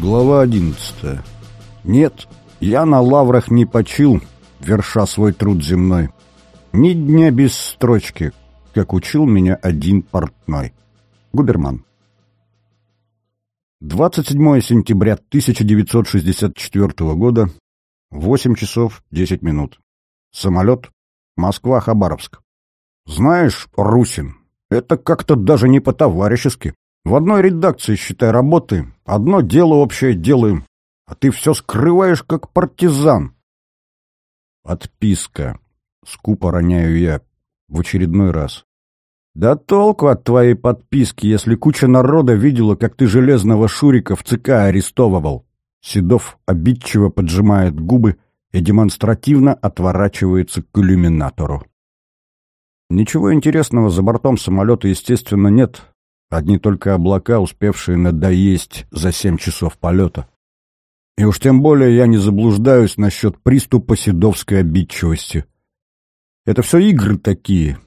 Глава одиннадцатая. Нет, я на лаврах не почил, верша свой труд земной. Ни дня без строчки, как учил меня один портной. Губерман. 27 сентября 1964 года, 8 часов 10 минут. Самолет Москва-Хабаровск. Знаешь, Русин, это как-то даже не по-товарищески. В одной редакции, считай, работы, одно дело общее делаем, а ты все скрываешь, как партизан. Отписка. Скупо роняю я в очередной раз. Да толку от твоей подписки, если куча народа видела, как ты железного Шурика в ЦК арестовывал. Седов обидчиво поджимает губы и демонстративно отворачивается к иллюминатору. Ничего интересного за бортом самолета, естественно, нет. Одни только облака, успевшие надоесть за семь часов полета. И уж тем более я не заблуждаюсь насчет приступа седовской обидчивости. Это все игры такие.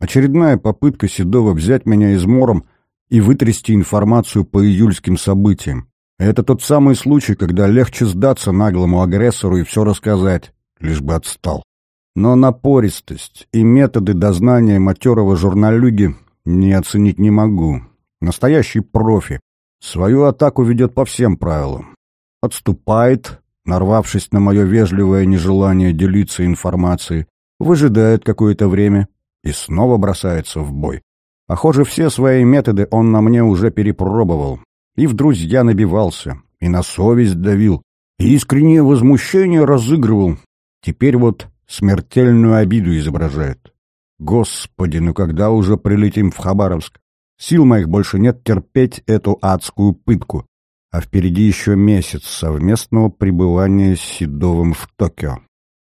Очередная попытка Седова взять меня измором и вытрясти информацию по июльским событиям. Это тот самый случай, когда легче сдаться наглому агрессору и все рассказать, лишь бы отстал. Но напористость и методы дознания матерого журналюги не оценить не могу. Настоящий профи. Свою атаку ведет по всем правилам. Отступает, нарвавшись на мое вежливое нежелание делиться информацией, выжидает какое-то время и снова бросается в бой. Похоже, все свои методы он на мне уже перепробовал. И в друзья набивался, и на совесть давил, и искреннее возмущение разыгрывал. Теперь вот смертельную обиду изображает. Господи, ну когда уже прилетим в Хабаровск? Сил моих больше нет терпеть эту адскую пытку. А впереди еще месяц совместного пребывания с Седовым в Токио.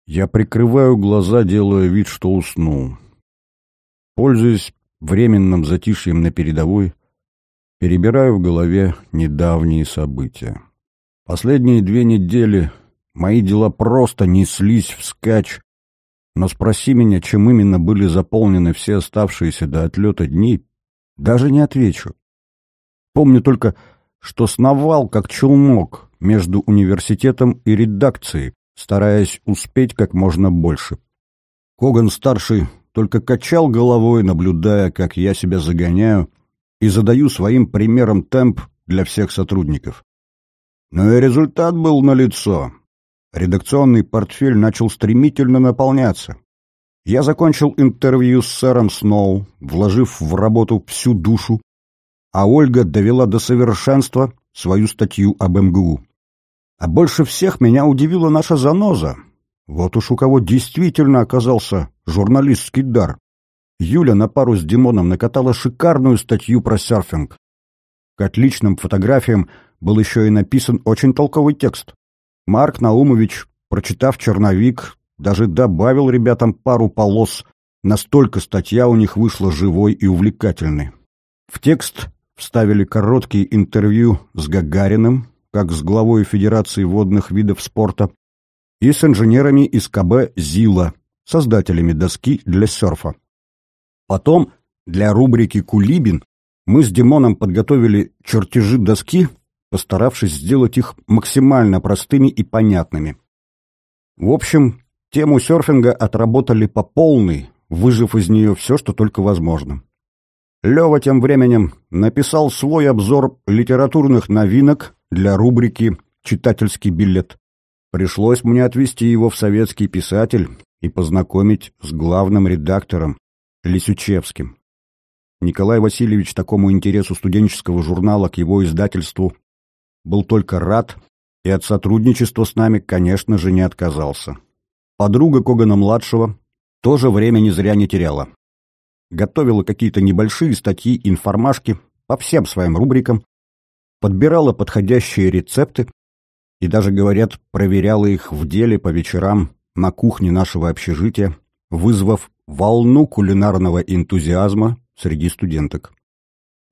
Я прикрываю глаза, делая вид, что уснул. Пользуясь временным затишьем на передовой, перебираю в голове недавние события. Последние две недели мои дела просто неслись вскачь, но спроси меня, чем именно были заполнены все оставшиеся до отлета дни, даже не отвечу. Помню только, что сновал, как челнок, между университетом и редакцией, стараясь успеть как можно больше. Коган-старший только качал головой, наблюдая, как я себя загоняю, и задаю своим примером темп для всех сотрудников. Но и результат был налицо. Редакционный портфель начал стремительно наполняться. Я закончил интервью с сэром Сноу, вложив в работу всю душу, а Ольга довела до совершенства свою статью об МГУ. А больше всех меня удивила наша заноза. Вот уж у кого действительно оказался журналистский дар. Юля на пару с Димоном накатала шикарную статью про серфинг. К отличным фотографиям был еще и написан очень толковый текст. Марк Наумович, прочитав черновик, даже добавил ребятам пару полос, настолько статья у них вышла живой и увлекательной. В текст вставили короткие интервью с Гагариным, как с главой Федерации водных видов спорта, и с инженерами из КБ «Зила», создателями доски для серфа. Потом для рубрики «Кулибин» мы с Димоном подготовили чертежи доски, постаравшись сделать их максимально простыми и понятными. В общем, Тему серфинга отработали по полной, выжив из нее все, что только возможно. Лева тем временем написал свой обзор литературных новинок для рубрики «Читательский билет». Пришлось мне отвезти его в советский писатель и познакомить с главным редактором Лисючевским. Николай Васильевич такому интересу студенческого журнала к его издательству был только рад и от сотрудничества с нами, конечно же, не отказался. Подруга Когана-младшего тоже времени зря не теряла. Готовила какие-то небольшие статьи, информашки по всем своим рубрикам, подбирала подходящие рецепты и даже, говорят, проверяла их в деле по вечерам на кухне нашего общежития, вызвав волну кулинарного энтузиазма среди студенток.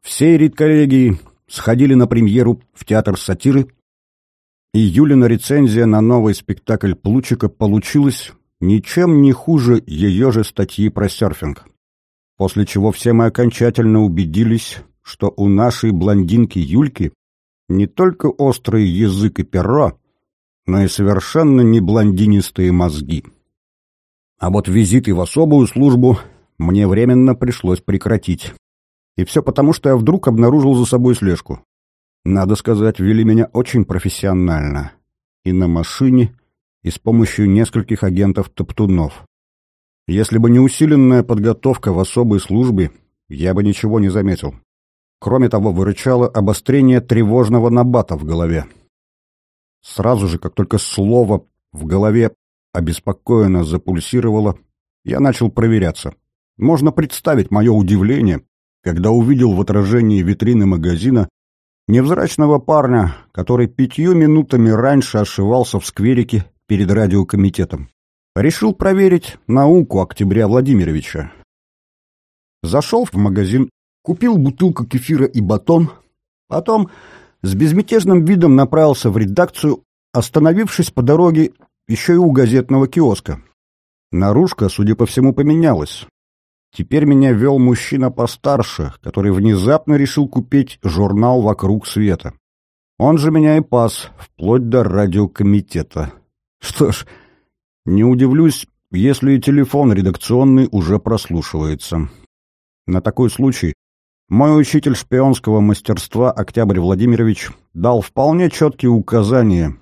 Все редколлегии сходили на премьеру в театр сатиры и Юлина рецензия на новый спектакль Плучика получилась ничем не хуже ее же статьи про серфинг. После чего все мы окончательно убедились, что у нашей блондинки Юльки не только острый язык и перо, но и совершенно не блондинистые мозги. А вот визиты в особую службу мне временно пришлось прекратить. И все потому, что я вдруг обнаружил за собой слежку. Надо сказать, вели меня очень профессионально. И на машине, и с помощью нескольких агентов-топтунов. Если бы не усиленная подготовка в особой службе, я бы ничего не заметил. Кроме того, вырычало обострение тревожного набата в голове. Сразу же, как только слово в голове обеспокоенно запульсировало, я начал проверяться. Можно представить мое удивление, когда увидел в отражении витрины магазина невзрачного парня, который пятью минутами раньше ошивался в скверике перед радиокомитетом. Решил проверить науку Октября Владимировича. Зашел в магазин, купил бутылку кефира и батон, потом с безмятежным видом направился в редакцию, остановившись по дороге еще и у газетного киоска. Наружка, судя по всему, поменялась. Теперь меня вел мужчина постарше, который внезапно решил купить журнал «Вокруг света». Он же меня и пас, вплоть до радиокомитета. Что ж, не удивлюсь, если и телефон редакционный уже прослушивается. На такой случай мой учитель шпионского мастерства Октябрь Владимирович дал вполне четкие указания,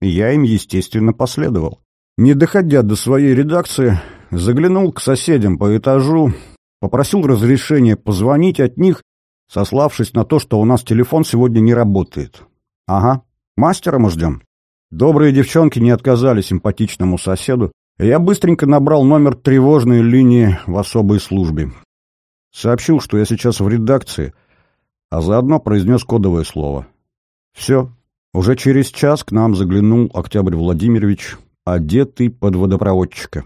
и я им, естественно, последовал. Не доходя до своей редакции, заглянул к соседям по этажу, попросил разрешения позвонить от них, сославшись на то, что у нас телефон сегодня не работает. Ага, мастера мы ждем. Добрые девчонки не отказали симпатичному соседу, и я быстренько набрал номер тревожной линии в особой службе. Сообщил, что я сейчас в редакции, а заодно произнес кодовое слово. Все. Уже через час к нам заглянул Октябрь Владимирович, одетый под водопроводчика.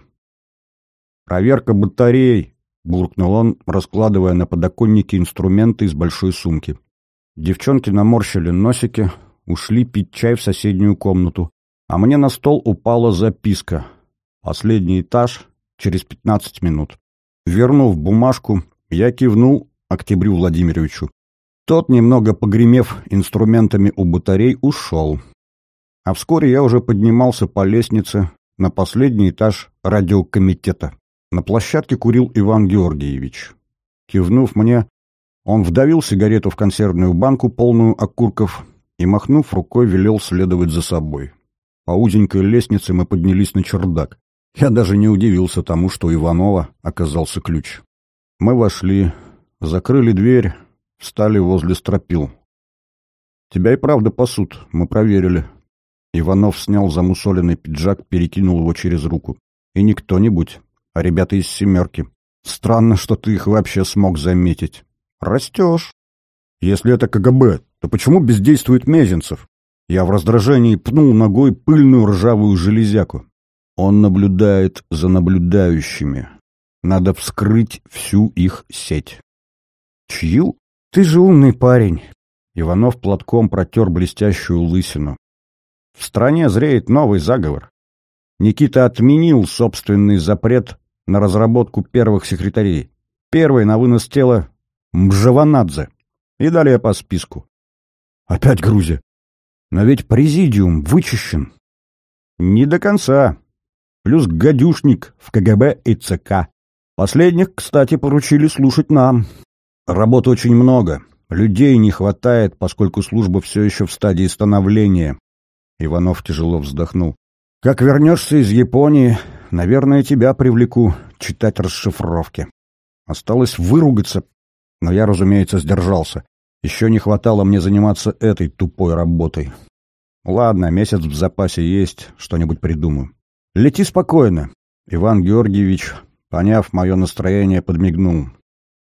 «Проверка батарей», — буркнул он, раскладывая на подоконнике инструменты из большой сумки. Девчонки наморщили носики, ушли пить чай в соседнюю комнату, а мне на стол упала записка. Последний этаж через пятнадцать минут. Вернув бумажку, я кивнул Октябрю Владимировичу. Тот, немного погремев инструментами у батарей, ушел. А вскоре я уже поднимался по лестнице на последний этаж радиокомитета. На площадке курил Иван Георгиевич. Кивнув мне, он вдавил сигарету в консервную банку, полную окурков, и, махнув рукой, велел следовать за собой. По узенькой лестнице мы поднялись на чердак. Я даже не удивился тому, что Иванова оказался ключ. Мы вошли, закрыли дверь, встали возле стропил. «Тебя и правда пасут, мы проверили». Иванов снял замусоленный пиджак, перекинул его через руку. «И не кто-нибудь, а ребята из «семерки». Странно, что ты их вообще смог заметить. Растешь. Если это КГБ, то почему бездействует Мезенцев? Я в раздражении пнул ногой пыльную ржавую железяку. Он наблюдает за наблюдающими. Надо вскрыть всю их сеть. Чью? Ты же умный парень. Иванов платком протер блестящую лысину. В стране зреет новый заговор. Никита отменил собственный запрет на разработку первых секретарей. Первый на вынос тела Мжаванадзе. И далее по списку. Опять Грузия. Но ведь президиум вычищен. Не до конца. Плюс гадюшник в КГБ и ЦК. Последних, кстати, поручили слушать нам. Работы очень много. Людей не хватает, поскольку служба все еще в стадии становления. Иванов тяжело вздохнул. Как вернешься из Японии, наверное, тебя привлеку читать расшифровки. Осталось выругаться, но я, разумеется, сдержался. Еще не хватало мне заниматься этой тупой работой. Ладно, месяц в запасе есть, что-нибудь придумаю. Лети спокойно. Иван Георгиевич Поняв мое настроение, подмигнул.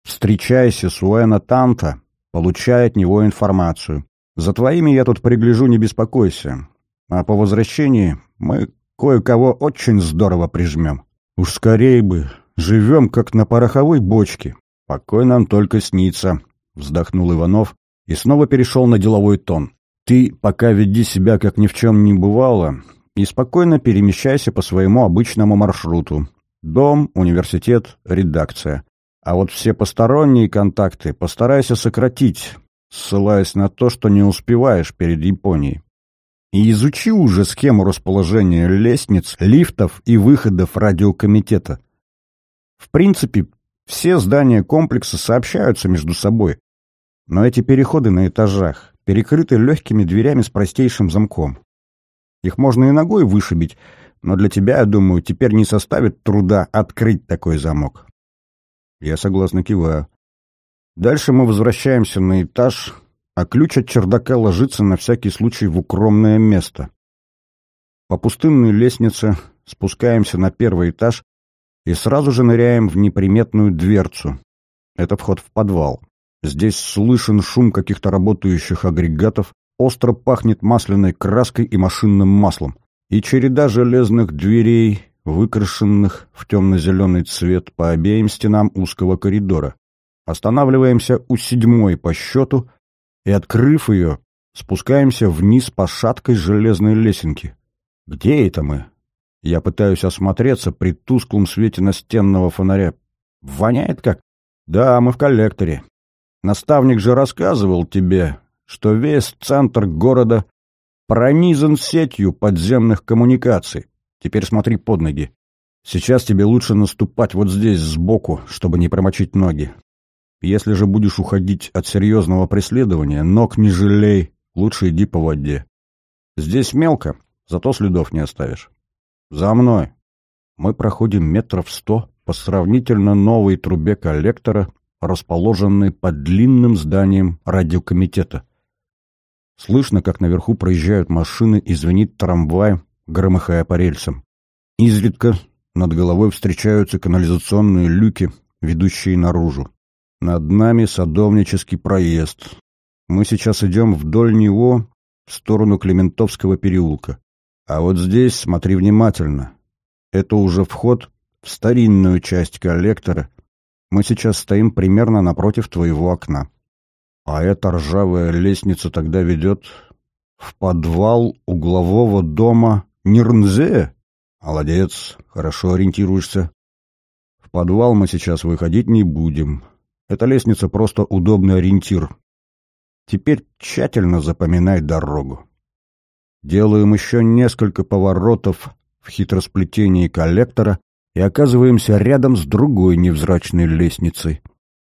«Встречайся с Уэна Танта, получай от него информацию. За твоими я тут пригляжу, не беспокойся. А по возвращении мы кое-кого очень здорово прижмем. Уж скорее бы, живем как на пороховой бочке. Покой нам только снится», — вздохнул Иванов и снова перешел на деловой тон. «Ты пока веди себя, как ни в чем не бывало, и спокойно перемещайся по своему обычному маршруту. Дом, университет, редакция. А вот все посторонние контакты постарайся сократить. ссылаясь на то, что не успеваешь перед Японией. И изучи уже схему расположения лестниц, лифтов и выходов радиокомитета. В принципе, все здания комплекса сообщаются между собой, но эти переходы на этажах перекрыты легкими дверями с простейшим замком. Их можно и ногой вышибить, но для тебя, я думаю, теперь не составит труда открыть такой замок. Я согласно киваю. Дальше мы возвращаемся на этаж, а ключ от чердака ложится на всякий случай в укромное место. По пустынной лестнице спускаемся на первый этаж и сразу же ныряем в неприметную дверцу. Это вход в подвал. Здесь слышен шум каких-то работающих агрегатов, остро пахнет масляной краской и машинным маслом. И череда железных дверей, выкрашенных в темно-зеленый цвет по обеим стенам узкого коридора. Останавливаемся у седьмой по счету и, открыв ее, спускаемся вниз по шаткой железной лесенке. Где это мы? Я пытаюсь осмотреться при тусклом свете настенного фонаря. Воняет как? Да, мы в коллекторе. Наставник же рассказывал тебе, что весь центр города пронизан сетью подземных коммуникаций. Теперь смотри под ноги. Сейчас тебе лучше наступать вот здесь сбоку, чтобы не промочить ноги. Если же будешь уходить от серьезного преследования, ног не жалей, лучше иди по воде. Здесь мелко, зато следов не оставишь. За мной. Мы проходим метров сто по сравнительно новой трубе коллектора, расположенной под длинным зданием радиокомитета. Слышно, как наверху проезжают машины и звенит трамвай, громыхая по рельсам. Изредка над головой встречаются канализационные люки, ведущие наружу. Над нами садовнический проезд. Мы сейчас идем вдоль него в сторону Клементовского переулка. А вот здесь смотри внимательно. Это уже вход в старинную часть коллектора. Мы сейчас стоим примерно напротив твоего окна. А эта ржавая лестница тогда ведет в подвал углового дома Нирнзе? Молодец, хорошо ориентируешься. В подвал мы сейчас выходить не будем. Эта лестница просто удобный ориентир. Теперь тщательно запоминай дорогу. Делаем еще несколько поворотов в хитросплетении коллектора и оказываемся рядом с другой невзрачной лестницей.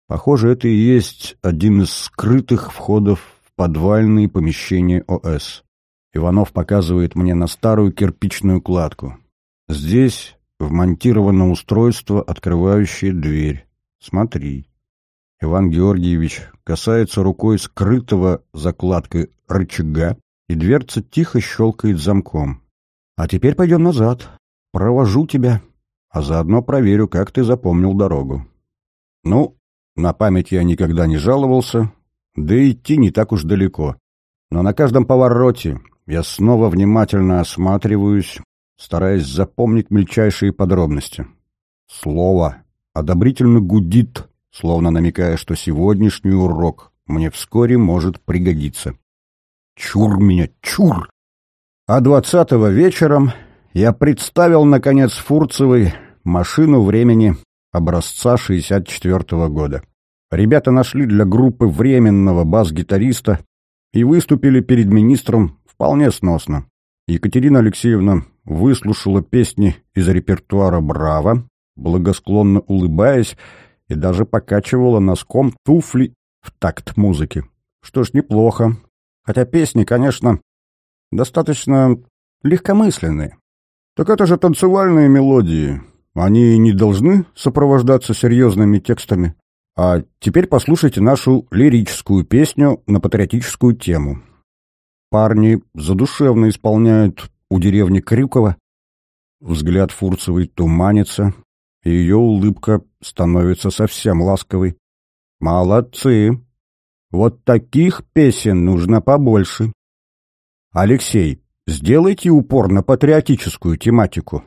Похоже, это и есть один из скрытых входов в подвальные помещения ОС. Иванов показывает мне на старую кирпичную кладку. Здесь вмонтировано устройство, открывающее дверь. Смотри. Иван Георгиевич касается рукой скрытого закладкой рычага, и дверца тихо щелкает замком. «А теперь пойдем назад. Провожу тебя, а заодно проверю, как ты запомнил дорогу». Ну, на память я никогда не жаловался, да и идти не так уж далеко. Но на каждом повороте я снова внимательно осматриваюсь, стараясь запомнить мельчайшие подробности. Слово одобрительно гудит словно намекая, что сегодняшний урок мне вскоре может пригодиться. Чур меня, чур! А двадцатого вечером я представил, наконец, Фурцевой машину времени образца 64-го года. Ребята нашли для группы временного бас-гитариста и выступили перед министром вполне сносно. Екатерина Алексеевна выслушала песни из репертуара «Браво», благосклонно улыбаясь и даже покачивала носком туфли в такт музыки. Что ж, неплохо. Хотя песни, конечно, достаточно легкомысленные. Так это же танцевальные мелодии. Они не должны сопровождаться серьезными текстами. А теперь послушайте нашу лирическую песню на патриотическую тему. Парни задушевно исполняют у деревни Крюкова. Взгляд Фурцевой туманится, ее улыбка становится совсем ласковой. «Молодцы! Вот таких песен нужно побольше. Алексей, сделайте упор на патриотическую тематику».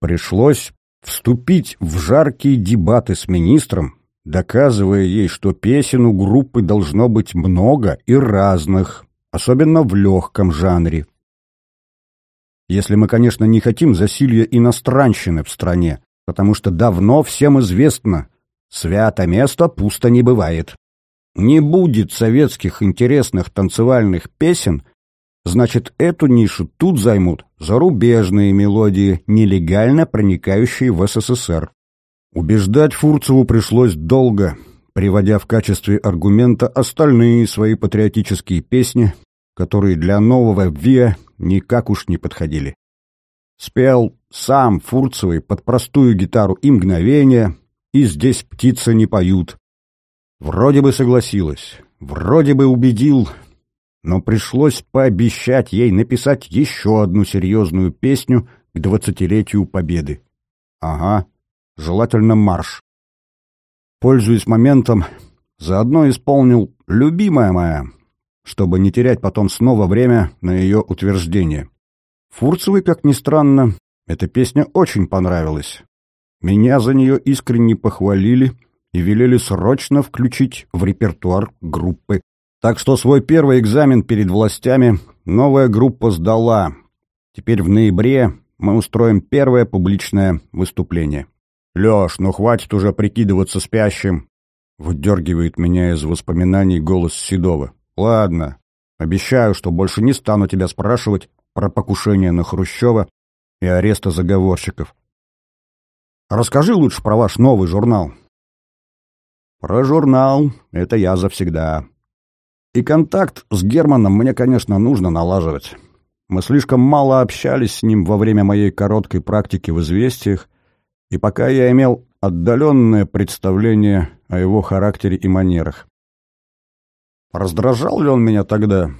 Пришлось вступить в жаркие дебаты с министром, доказывая ей, что песен у группы должно быть много и разных, особенно в легком жанре. Если мы, конечно, не хотим засилья иностранщины в стране, потому что давно всем известно, свято место пусто не бывает. не будет советских интересных танцевальных песен, значит, эту нишу тут займут зарубежные мелодии, нелегально проникающие в СССР. Убеждать Фурцеву пришлось долго, приводя в качестве аргумента остальные свои патриотические песни, которые для нового ВИА никак уж не подходили. Спел сам Фурцевый под простую гитару и мгновение, и здесь птицы не поют. Вроде бы согласилась, вроде бы убедил, но пришлось пообещать ей написать еще одну серьезную песню к двадцатилетию Победы. Ага, желательно марш. Пользуясь моментом, заодно исполнил «Любимая моя», чтобы не терять потом снова время на ее утверждение. Фурцевой, как ни странно, эта песня очень понравилась. Меня за нее искренне похвалили и велели срочно включить в репертуар группы. Так что свой первый экзамен перед властями новая группа сдала. Теперь в ноябре мы устроим первое публичное выступление. «Лёш, ну хватит уже прикидываться спящим!» Выдергивает меня из воспоминаний голос Седова. «Ладно, обещаю, что больше не стану тебя спрашивать про покушение на Хрущева и ареста заговорщиков. Расскажи лучше про ваш новый журнал». «Про журнал — это я завсегда. И контакт с Германом мне, конечно, нужно налаживать. Мы слишком мало общались с ним во время моей короткой практики в «Известиях», и пока я имел отдаленное представление о его характере и манерах. Раздражал ли он меня тогда?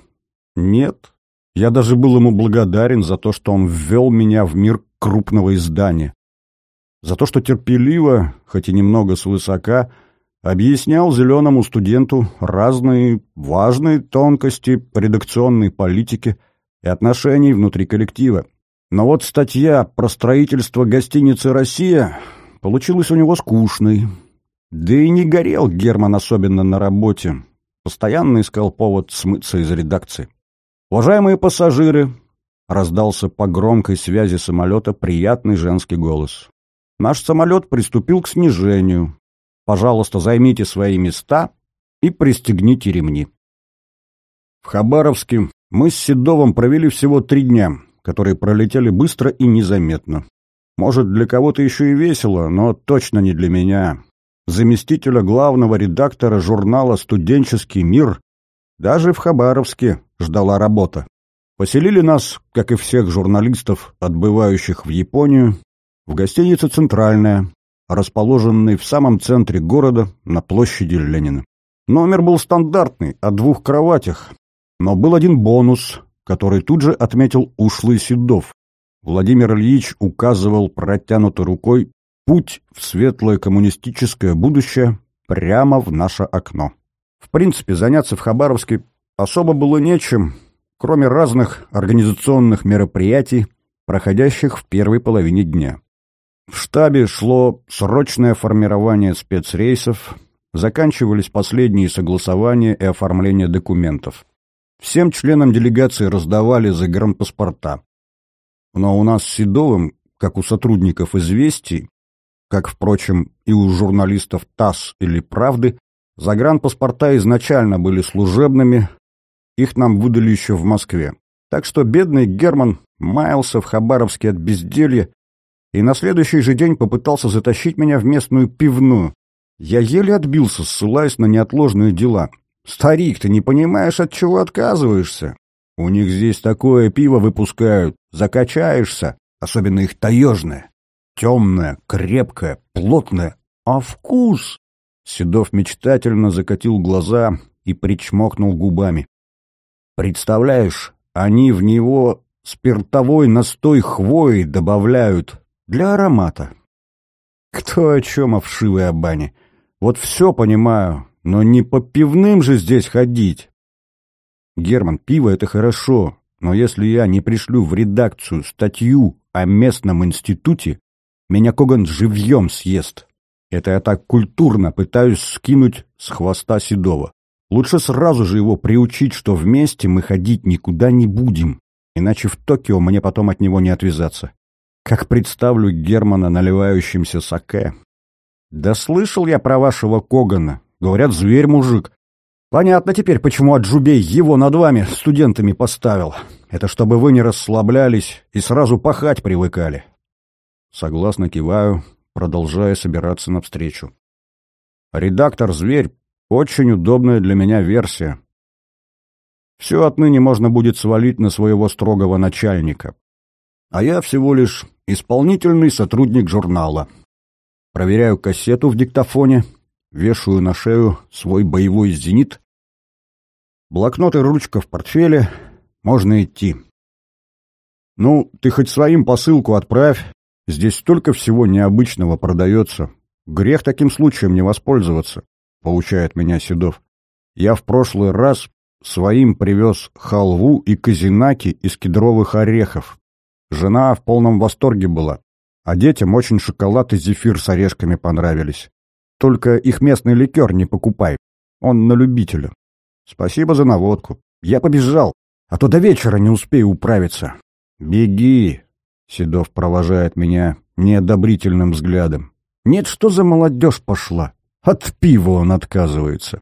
Нет. Я даже был ему благодарен за то, что он ввел меня в мир крупного издания. За то, что терпеливо, хоть и немного свысока, объяснял зеленому студенту разные важные тонкости редакционной политики и отношений внутри коллектива. Но вот статья про строительство гостиницы «Россия» получилась у него скучной. Да и не горел Герман особенно на работе. Постоянно искал повод смыться из редакции. «Уважаемые пассажиры!» — раздался по громкой связи самолета приятный женский голос. «Наш самолет приступил к снижению. Пожалуйста, займите свои места и пристегните ремни». В Хабаровске мы с Седовым провели всего три дня — которые пролетели быстро и незаметно. Может, для кого-то еще и весело, но точно не для меня. Заместителя главного редактора журнала «Студенческий мир» даже в Хабаровске ждала работа. Поселили нас, как и всех журналистов, отбывающих в Японию, в гостинице «Центральная», расположенной в самом центре города на площади Ленина. Номер был стандартный, о двух кроватях, но был один бонус, который тут же отметил ушлый Седов. Владимир Ильич указывал протянутой рукой путь в светлое коммунистическое будущее прямо в наше окно. В принципе, заняться в Хабаровске особо было нечем, кроме разных организационных мероприятий, проходящих в первой половине дня. В штабе шло срочное формирование спецрейсов, заканчивались последние согласования и оформление документов. Всем членам делегации раздавали загранпаспорта. Но у нас с Седовым, как у сотрудников «Известий», как, впрочем, и у журналистов ТАСС или «Правды», загранпаспорта изначально были служебными, их нам выдали еще в Москве. Так что бедный Герман маялся в Хабаровске от безделья и на следующий же день попытался затащить меня в местную пивную. Я еле отбился, ссылаясь на неотложные дела — «Старик, ты не понимаешь, от чего отказываешься? У них здесь такое пиво выпускают, закачаешься, особенно их таежное. Темное, крепкое, плотное. А вкус?» Седов мечтательно закатил глаза и причмокнул губами. «Представляешь, они в него спиртовой настой хвои добавляют для аромата». «Кто о чем, о вшивой обане? Вот все понимаю, но не по пивным же здесь ходить. Герман, пиво — это хорошо, но если я не пришлю в редакцию статью о местном институте, меня Коган живьем съест. Это я так культурно пытаюсь скинуть с хвоста Седова. Лучше сразу же его приучить, что вместе мы ходить никуда не будем, иначе в Токио мне потом от него не отвязаться. Как представлю Германа наливающимся саке. Да слышал я про вашего Когана, Говорят, зверь мужик. Понятно теперь, почему Аджубей его над вами, студентами, поставил. Это чтобы вы не расслаблялись и сразу пахать привыкали. Согласно киваю, продолжая собираться навстречу. Редактор-зверь — очень удобная для меня версия. Все отныне можно будет свалить на своего строгого начальника. А я всего лишь исполнительный сотрудник журнала. Проверяю кассету в диктофоне, вешаю на шею свой боевой зенит Блокнот и ручка в портфеле. Можно идти. Ну, ты хоть своим посылку отправь. Здесь столько всего необычного продается. Грех таким случаем не воспользоваться, — получает меня Седов. Я в прошлый раз своим привез халву и казинаки из кедровых орехов. Жена в полном восторге была, а детям очень шоколад и зефир с орешками понравились. Только их местный ликер не покупай, он на любителя. Спасибо за наводку. Я побежал, а то до вечера не успею управиться. Беги, Седов провожает меня неодобрительным взглядом. Нет, что за молодежь пошла? От пива он отказывается.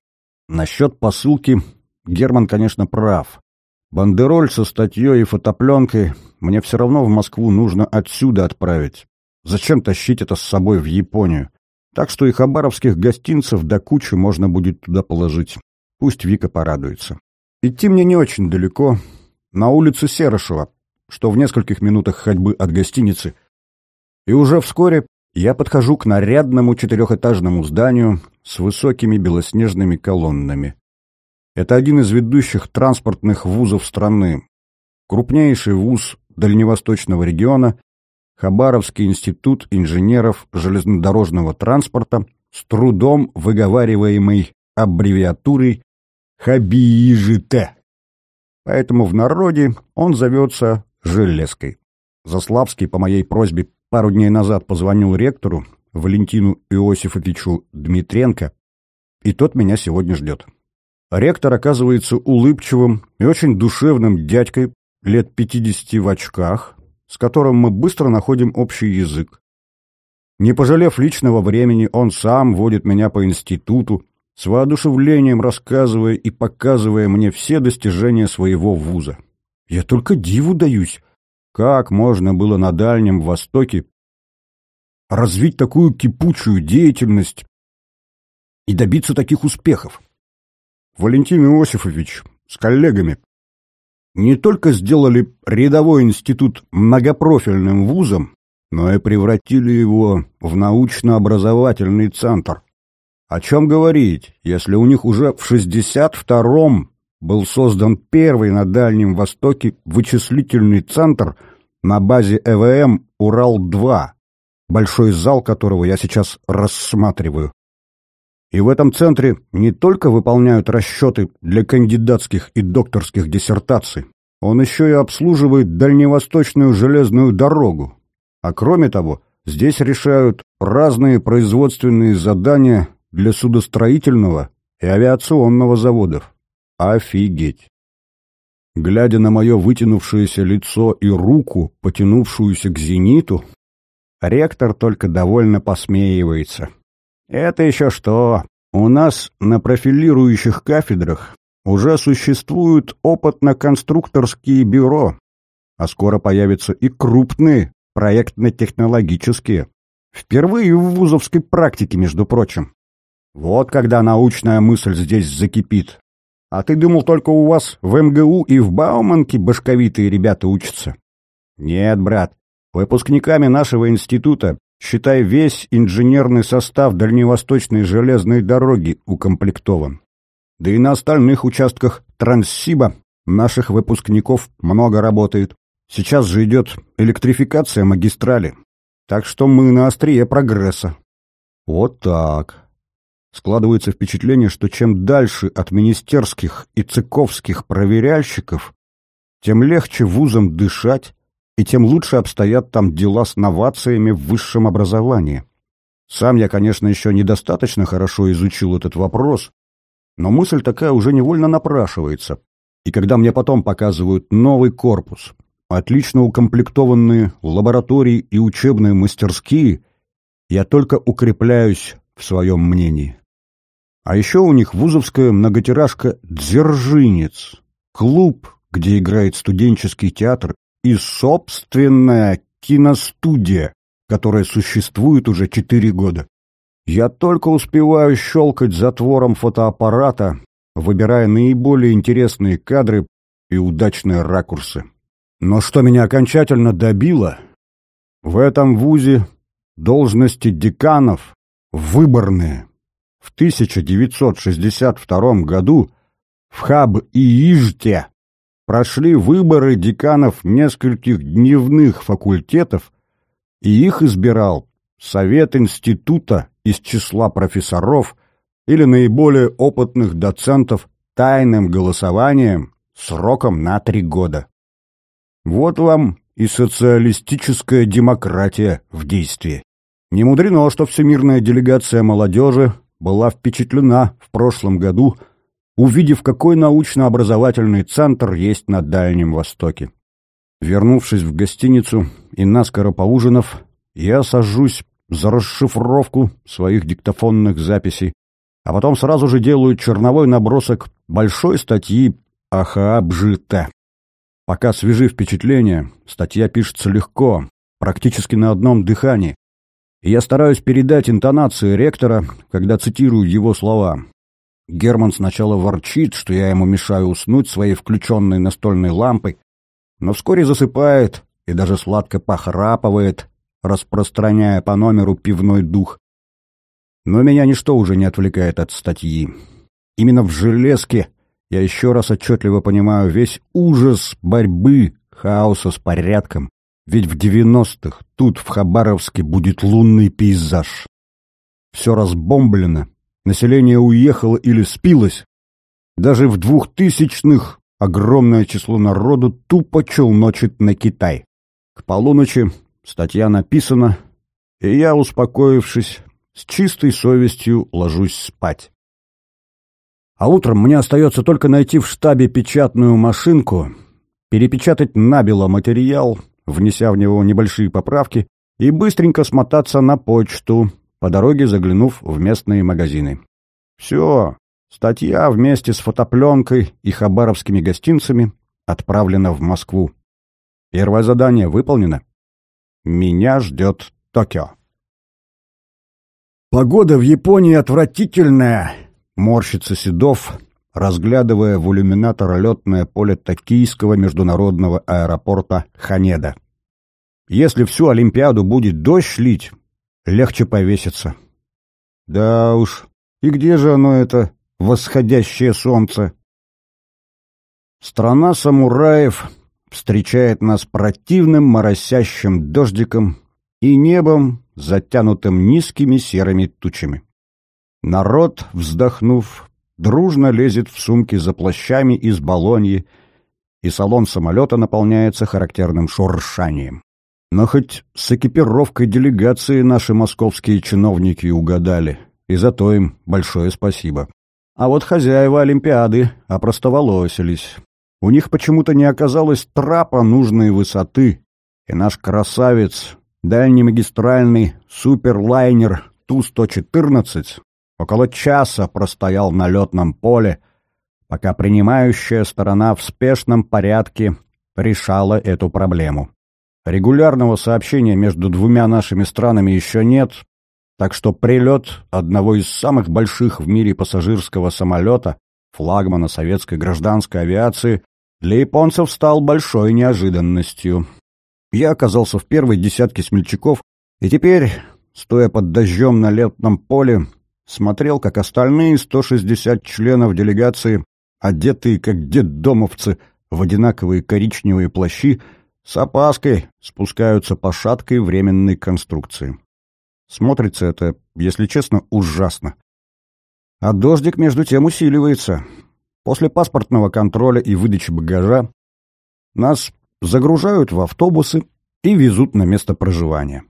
Насчет посылки Герман, конечно, прав. Бандероль со статьей и фотопленкой мне все равно в Москву нужно отсюда отправить. Зачем тащить это с собой в Японию? Так что и хабаровских гостинцев до кучи можно будет туда положить. Пусть Вика порадуется. Идти мне не очень далеко. На улицу Серышева, что в нескольких минутах ходьбы от гостиницы. И уже вскоре я подхожу к нарядному четырехэтажному зданию с высокими белоснежными колоннами. Это один из ведущих транспортных вузов страны. Крупнейший вуз Дальневосточного региона Хабаровский институт инженеров железнодорожного транспорта с трудом выговариваемый аббревиатурой Хабиижите. Поэтому в народе он зовется Железкой. Заславский по моей просьбе пару дней назад позвонил ректору Валентину Иосифовичу Дмитренко, и тот меня сегодня ждет. Ректор оказывается улыбчивым и очень душевным дядькой лет пятидесяти в очках, с которым мы быстро находим общий язык. Не пожалев личного времени, он сам водит меня по институту, с воодушевлением рассказывая и показывая мне все достижения своего вуза. Я только диву даюсь, как можно было на Дальнем Востоке развить такую кипучую деятельность и добиться таких успехов. Валентин Иосифович с коллегами не только сделали рядовой институт многопрофильным вузом, но и превратили его в научно-образовательный центр. О чем говорить, если у них уже в 62-м был создан первый на Дальнем Востоке вычислительный центр на базе ЭВМ «Урал-2», большой зал которого я сейчас рассматриваю. И в этом центре не только выполняют расчеты для кандидатских и докторских диссертаций, он еще и обслуживает дальневосточную железную дорогу. А кроме того, здесь решают разные производственные задания для судостроительного и авиационного заводов. Офигеть! Глядя на мое вытянувшееся лицо и руку, потянувшуюся к зениту, ректор только довольно посмеивается. Это еще что? У нас на профилирующих кафедрах уже существуют опытно-конструкторские бюро, а скоро появятся и крупные проектно-технологические. Впервые в вузовской практике, между прочим. Вот когда научная мысль здесь закипит. А ты думал, только у вас в МГУ и в Бауманке башковитые ребята учатся? Нет, брат. Выпускниками нашего института, считай, весь инженерный состав Дальневосточной железной дороги укомплектован. Да и на остальных участках Транссиба наших выпускников много работает. Сейчас же идет электрификация магистрали. Так что мы на острие прогресса. Вот так. Складывается впечатление, что чем дальше от министерских и цыковских проверяльщиков, тем легче вузам дышать, и тем лучше обстоят там дела с новациями в высшем образовании. Сам я, конечно, еще недостаточно хорошо изучил этот вопрос, но мысль такая уже невольно напрашивается. И когда мне потом показывают новый корпус, отлично укомплектованные лаборатории и учебные мастерские, я только укрепляюсь в своем мнении. А еще у них вузовская многотиражка «Дзержинец», клуб, где играет студенческий театр, и собственная киностудия, которая существует уже четыре года. Я только успеваю щелкать затвором фотоаппарата, выбирая наиболее интересные кадры и удачные ракурсы. Но что меня окончательно добило, в этом вузе должности деканов выборные. В 1962 году в Хаб-Иижте прошли выборы деканов нескольких дневных факультетов, и их избирал Совет института из числа профессоров или наиболее опытных доцентов тайным голосованием сроком на три года. Вот вам и социалистическая демократия в действии. Не мудрено, что всемирная делегация молодежи была впечатлена в прошлом году, увидев, какой научно-образовательный центр есть на Дальнем Востоке. Вернувшись в гостиницу и наскоро поужинав, я сажусь за расшифровку своих диктофонных записей, а потом сразу же делаю черновой набросок большой статьи о Хаабжите. Пока свежи впечатления, статья пишется легко, практически на одном дыхании. Я стараюсь передать интонацию ректора, когда цитирую его слова. Герман сначала ворчит, что я ему мешаю уснуть своей включенной настольной лампой, но вскоре засыпает и даже сладко похрапывает, распространяя по номеру пивной дух. Но меня ничто уже не отвлекает от статьи. Именно в «Железке» я еще раз отчетливо понимаю весь ужас борьбы, хаоса с порядком. Ведь в девяностых тут, в Хабаровске, будет лунный пейзаж. Все разбомблено, население уехало или спилось. Даже в двухтысячных огромное число народу тупо челночит на Китай. К полуночи Статья написана, и я, успокоившись, с чистой совестью ложусь спать. А утром мне остается только найти в штабе печатную машинку, перепечатать набело материал, внеся в него небольшие поправки, и быстренько смотаться на почту, по дороге заглянув в местные магазины. Все, статья вместе с фотопленкой и хабаровскими гостинцами отправлена в Москву. Первое задание выполнено. Меня ждет Токио. Погода в Японии отвратительная, морщится Седов, разглядывая в иллюминатор летное поле Токийского международного аэропорта Ханеда. Если всю Олимпиаду будет дождь лить, легче повеситься. Да уж, и где же оно это восходящее солнце? Страна самураев встречает нас противным моросящим дождиком и небом, затянутым низкими серыми тучами. Народ, вздохнув, дружно лезет в сумки за плащами из балоньи, и салон самолета наполняется характерным шуршанием. Но хоть с экипировкой делегации наши московские чиновники угадали, и за то им большое спасибо. А вот хозяева Олимпиады опростоволосились. У них почему-то не оказалось трапа нужной высоты, и наш красавец, дальнемагистральный суперлайнер Ту-114 около часа простоял на летном поле, пока принимающая сторона в спешном порядке решала эту проблему. Регулярного сообщения между двумя нашими странами еще нет, так что прилет одного из самых больших в мире пассажирского самолета, флагмана советской гражданской авиации, для японцев стал большой неожиданностью. Я оказался в первой десятке смельчаков, и теперь, стоя под дождем на летном поле, смотрел, как остальные 160 членов делегации, одетые как детдомовцы в одинаковые коричневые плащи, с опаской спускаются по шаткой временной конструкции. Смотрится это, если честно, ужасно. А дождик между тем усиливается. После паспортного контроля и выдачи багажа нас загружают в автобусы и везут на место проживания.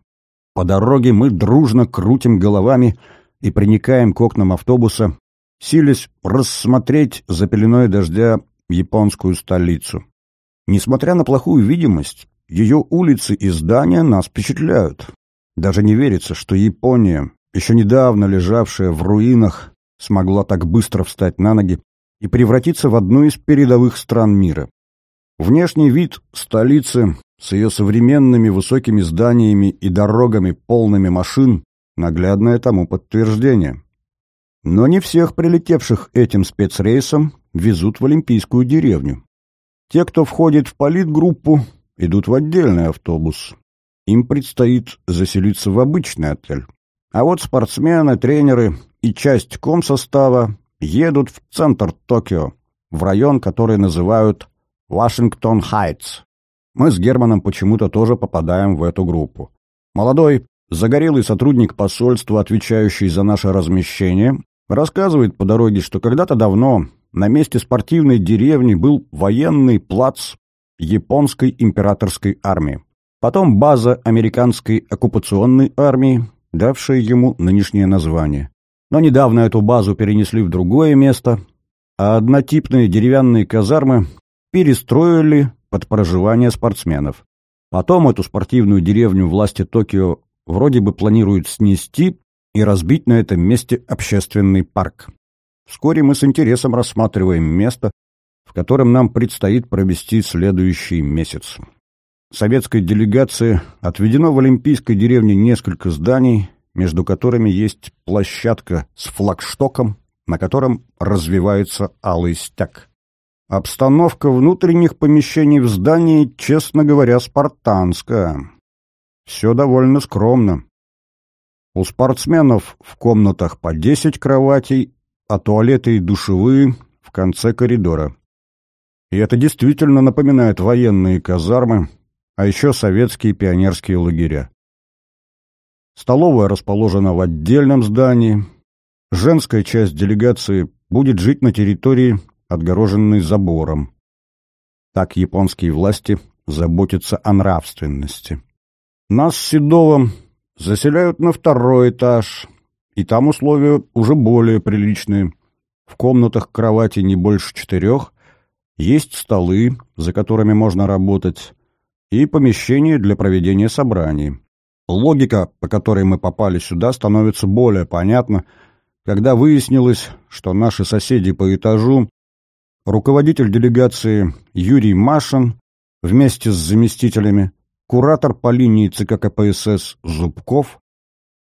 По дороге мы дружно крутим головами и приникаем к окнам автобуса, силясь рассмотреть за пеленой дождя японскую столицу. Несмотря на плохую видимость, ее улицы и здания нас впечатляют. Даже не верится, что Япония, еще недавно лежавшая в руинах, смогла так быстро встать на ноги и превратиться в одну из передовых стран мира. Внешний вид столицы с ее современными высокими зданиями и дорогами, полными машин, наглядное тому подтверждение. Но не всех прилетевших этим спецрейсом везут в Олимпийскую деревню. Те, кто входит в политгруппу, идут в отдельный автобус. Им предстоит заселиться в обычный отель. А вот спортсмены, тренеры и часть комсостава едут в центр Токио, в район, который называют Вашингтон-Хайтс. Мы с Германом почему-то тоже попадаем в эту группу. Молодой, загорелый сотрудник посольства, отвечающий за наше размещение, рассказывает по дороге, что когда-то давно на месте спортивной деревни был военный плац японской императорской армии. Потом база американской оккупационной армии, давшая ему нынешнее название. Но недавно эту базу перенесли в другое место, а однотипные деревянные казармы перестроили под проживание спортсменов. Потом эту спортивную деревню власти Токио вроде бы планируют снести и разбить на этом месте общественный парк. Вскоре мы с интересом рассматриваем место, в котором нам предстоит провести следующий месяц. Советской делегации отведено в Олимпийской деревне несколько зданий, между которыми есть площадка с флагштоком, на котором развивается алый стяг. Обстановка внутренних помещений в здании, честно говоря, спартанская. Все довольно скромно. У спортсменов в комнатах по 10 кроватей, а туалеты и душевые в конце коридора. И это действительно напоминает военные казармы, а еще советские пионерские лагеря. Столовая расположена в отдельном здании. Женская часть делегации будет жить на территории отгороженный забором. Так японские власти заботятся о нравственности. Нас с Седовым заселяют на второй этаж, и там условия уже более приличные. В комнатах кровати не больше четырех, есть столы, за которыми можно работать, и помещение для проведения собраний. Логика, по которой мы попали сюда, становится более понятна, когда выяснилось, что наши соседи по этажу руководитель делегации Юрий Машин вместе с заместителями, куратор по линии ЦК КПСС Зубков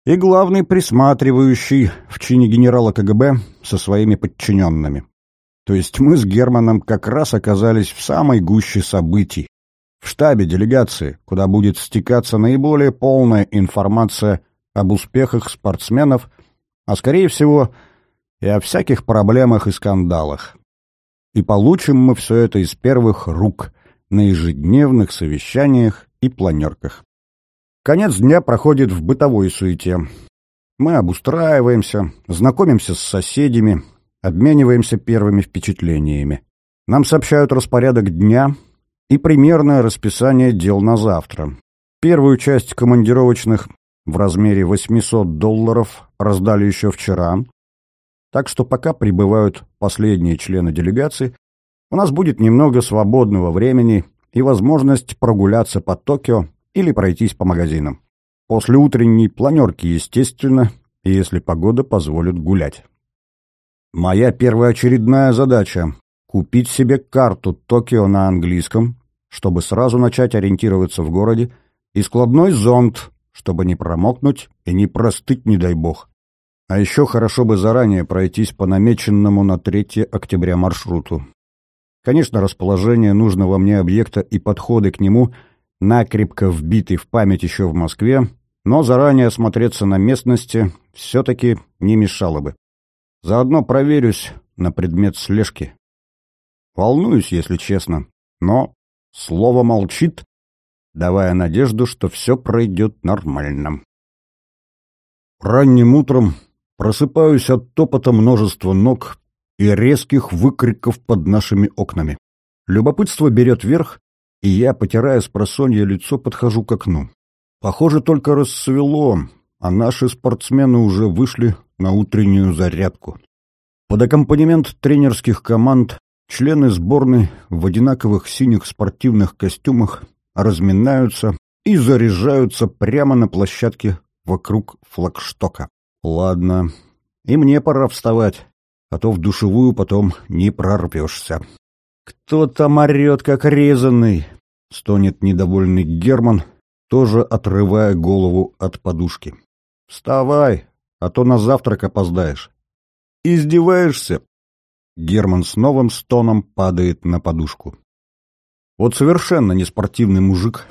и главный присматривающий в чине генерала КГБ со своими подчиненными. То есть мы с Германом как раз оказались в самой гуще событий. В штабе делегации, куда будет стекаться наиболее полная информация об успехах спортсменов, а скорее всего и о всяких проблемах и скандалах. И получим мы все это из первых рук, на ежедневных совещаниях и планерках. Конец дня проходит в бытовой суете. Мы обустраиваемся, знакомимся с соседями, обмениваемся первыми впечатлениями. Нам сообщают распорядок дня и примерное расписание дел на завтра. Первую часть командировочных в размере 800 долларов раздали еще вчера, так что пока прибывают последние члены делегации, у нас будет немного свободного времени и возможность прогуляться по Токио или пройтись по магазинам. После утренней планерки, естественно, и если погода позволит гулять. Моя первоочередная задача — купить себе карту Токио на английском, чтобы сразу начать ориентироваться в городе, и складной зонт, чтобы не промокнуть и не простыть, не дай бог. А еще хорошо бы заранее пройтись по намеченному на 3 октября маршруту. Конечно, расположение нужного мне объекта и подходы к нему накрепко вбиты в память еще в Москве, но заранее осмотреться на местности все-таки не мешало бы. Заодно проверюсь на предмет слежки. Волнуюсь, если честно, но слово молчит, давая надежду, что все пройдет нормально. Ранним утром Просыпаюсь от топота множества ног и резких выкриков под нашими окнами. Любопытство берет верх, и я, потирая с просонья лицо, подхожу к окну. Похоже, только рассвело, а наши спортсмены уже вышли на утреннюю зарядку. Под аккомпанемент тренерских команд члены сборной в одинаковых синих спортивных костюмах разминаются и заряжаются прямо на площадке вокруг флагштока. Ладно, И мне пора вставать, а то в душевую потом не прорвешься. Кто там орет, как резанный, стонет недовольный Герман, тоже отрывая голову от подушки. Вставай, а то на завтрак опоздаешь. Издеваешься? Герман с новым стоном падает на подушку. Вот совершенно не спортивный мужик.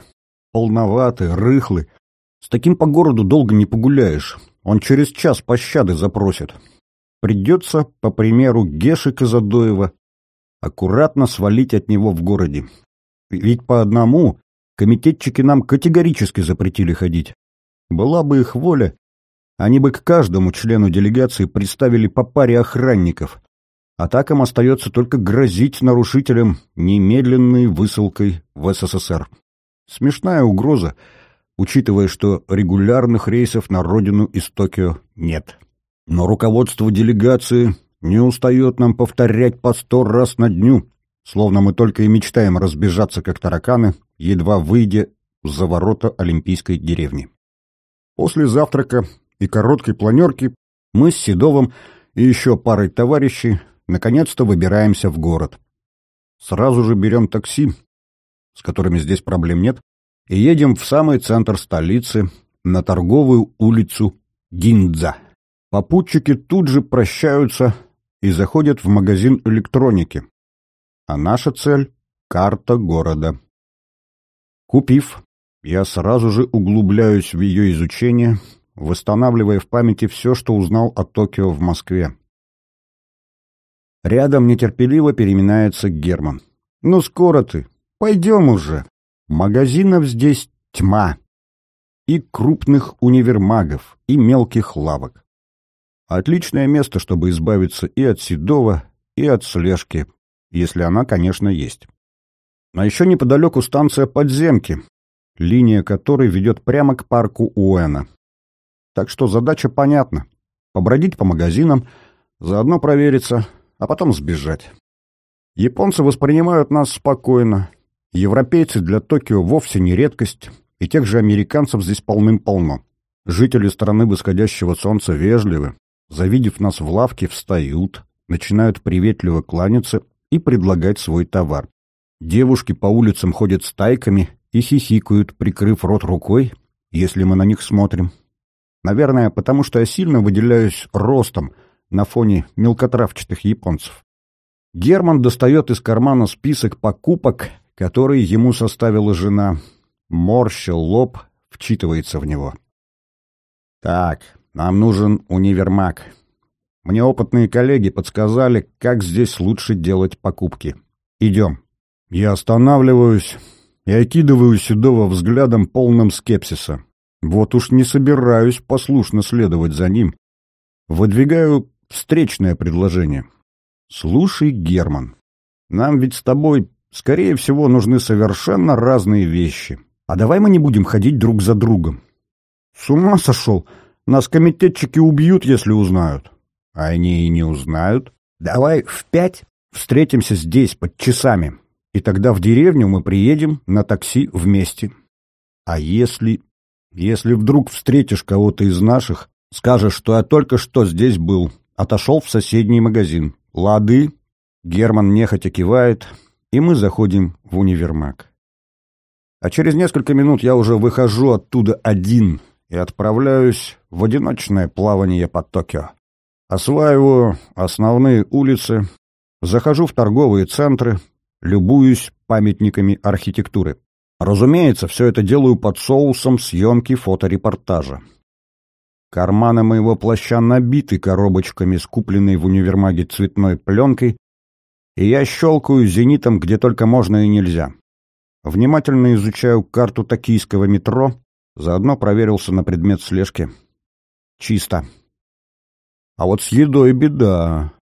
Полноватый, рыхлый. С таким по городу долго не погуляешь. Он через час пощады запросит. Придется, по примеру Геши Казадоева, аккуратно свалить от него в городе. Ведь по одному комитетчики нам категорически запретили ходить. Была бы их воля, они бы к каждому члену делегации приставили по паре охранников, а так им остается только грозить нарушителям немедленной высылкой в СССР. Смешная угроза, учитывая, что регулярных рейсов на родину из Токио нет. Но руководство делегации не устает нам повторять по сто раз на дню, словно мы только и мечтаем разбежаться, как тараканы, едва выйдя за ворота Олимпийской деревни. После завтрака и короткой планерки мы с Седовым и еще парой товарищей наконец-то выбираемся в город. Сразу же берем такси, с которыми здесь проблем нет, и едем в самый центр столицы, на торговую улицу Гиндза. Попутчики тут же прощаются и заходят в магазин электроники. А наша цель — карта города. Купив, я сразу же углубляюсь в ее изучение, восстанавливая в памяти все, что узнал о Токио в Москве. Рядом нетерпеливо переминается Герман. «Ну скоро ты! Пойдем уже!» Магазинов здесь тьма. И крупных универмагов, и мелких лавок. Отличное место, чтобы избавиться и от Седова, и от слежки, если она, конечно, есть. А еще неподалеку станция подземки, линия которой ведет прямо к парку Уэна. Так что задача понятна. Побродить по магазинам, заодно провериться, а потом сбежать. Японцы воспринимают нас спокойно. Европейцы для Токио вовсе не редкость, и тех же американцев здесь полным-полно. Жители страны восходящего солнца вежливы, завидев нас в лавке, встают, начинают приветливо кланяться и предлагать свой товар. Девушки по улицам ходят стайками и хихикают, прикрыв рот рукой, если мы на них смотрим. Наверное, потому что я сильно выделяюсь ростом на фоне мелкотравчатых японцев. Герман достает из кармана список покупок, которые ему составила жена. Морщил лоб, вчитывается в него. «Так, нам нужен универмаг. Мне опытные коллеги подсказали, как здесь лучше делать покупки. Идем». Я останавливаюсь и окидываю Седова взглядом полным скепсиса. Вот уж не собираюсь послушно следовать за ним. Выдвигаю встречное предложение. Слушай, Герман, нам ведь с тобой, скорее всего, нужны совершенно разные вещи. А давай мы не будем ходить друг за другом. С ума сошел? Нас комитетчики убьют, если узнают. А они и не узнают. Давай в пять встретимся здесь, под часами. И тогда в деревню мы приедем на такси вместе. А если если вдруг встретишь кого-то из наших, скажешь, что я только что здесь был, отошел в соседний магазин. Лады?» Герман нехотя кивает, и мы заходим в универмаг. А через несколько минут я уже выхожу оттуда один и отправляюсь в одиночное плавание по Токио. Осваиваю основные улицы, захожу в торговые центры, любуюсь памятниками архитектуры. Разумеется, все это делаю под соусом съемки фоторепортажа. Карманы моего плаща набиты коробочками, скупленной в универмаге цветной пленкой, и я щелкаю зенитом, где только можно и нельзя. Внимательно изучаю карту токийского метро, заодно проверился на предмет слежки. Чисто. А вот с едой беда.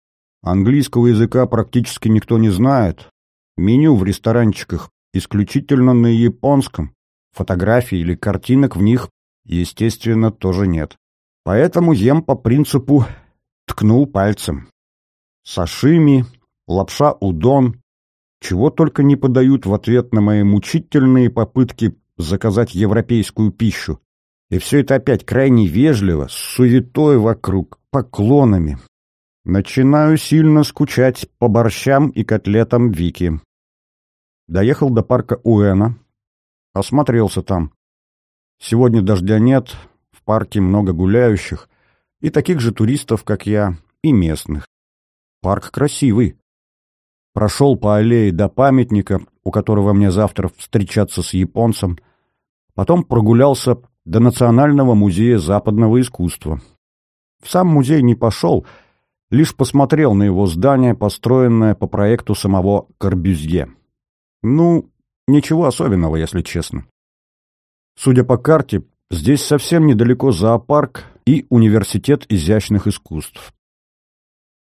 Английского языка практически никто не знает. Меню в ресторанчиках исключительно на японском. Фотографий или картинок в них, естественно, тоже нет. Поэтому ем по принципу «ткнул пальцем». Сашими, лапша удон, чего только не подают в ответ на мои мучительные попытки заказать европейскую пищу. И все это опять крайне вежливо, с суетой вокруг, поклонами. Начинаю сильно скучать по борщам и котлетам Вики. Доехал до парка Уэна, осмотрелся там. Сегодня дождя нет, в парке много гуляющих, и таких же туристов, как я, и местных. Парк красивый. Прошел по аллее до памятника, у которого мне завтра встречаться с японцем. Потом прогулялся до Национального музея западного искусства. В сам музей не пошел, лишь посмотрел на его здание, построенное по проекту самого Корбюзье. Ну, ничего особенного, если честно. Судя по карте, здесь совсем недалеко зоопарк и университет изящных искусств.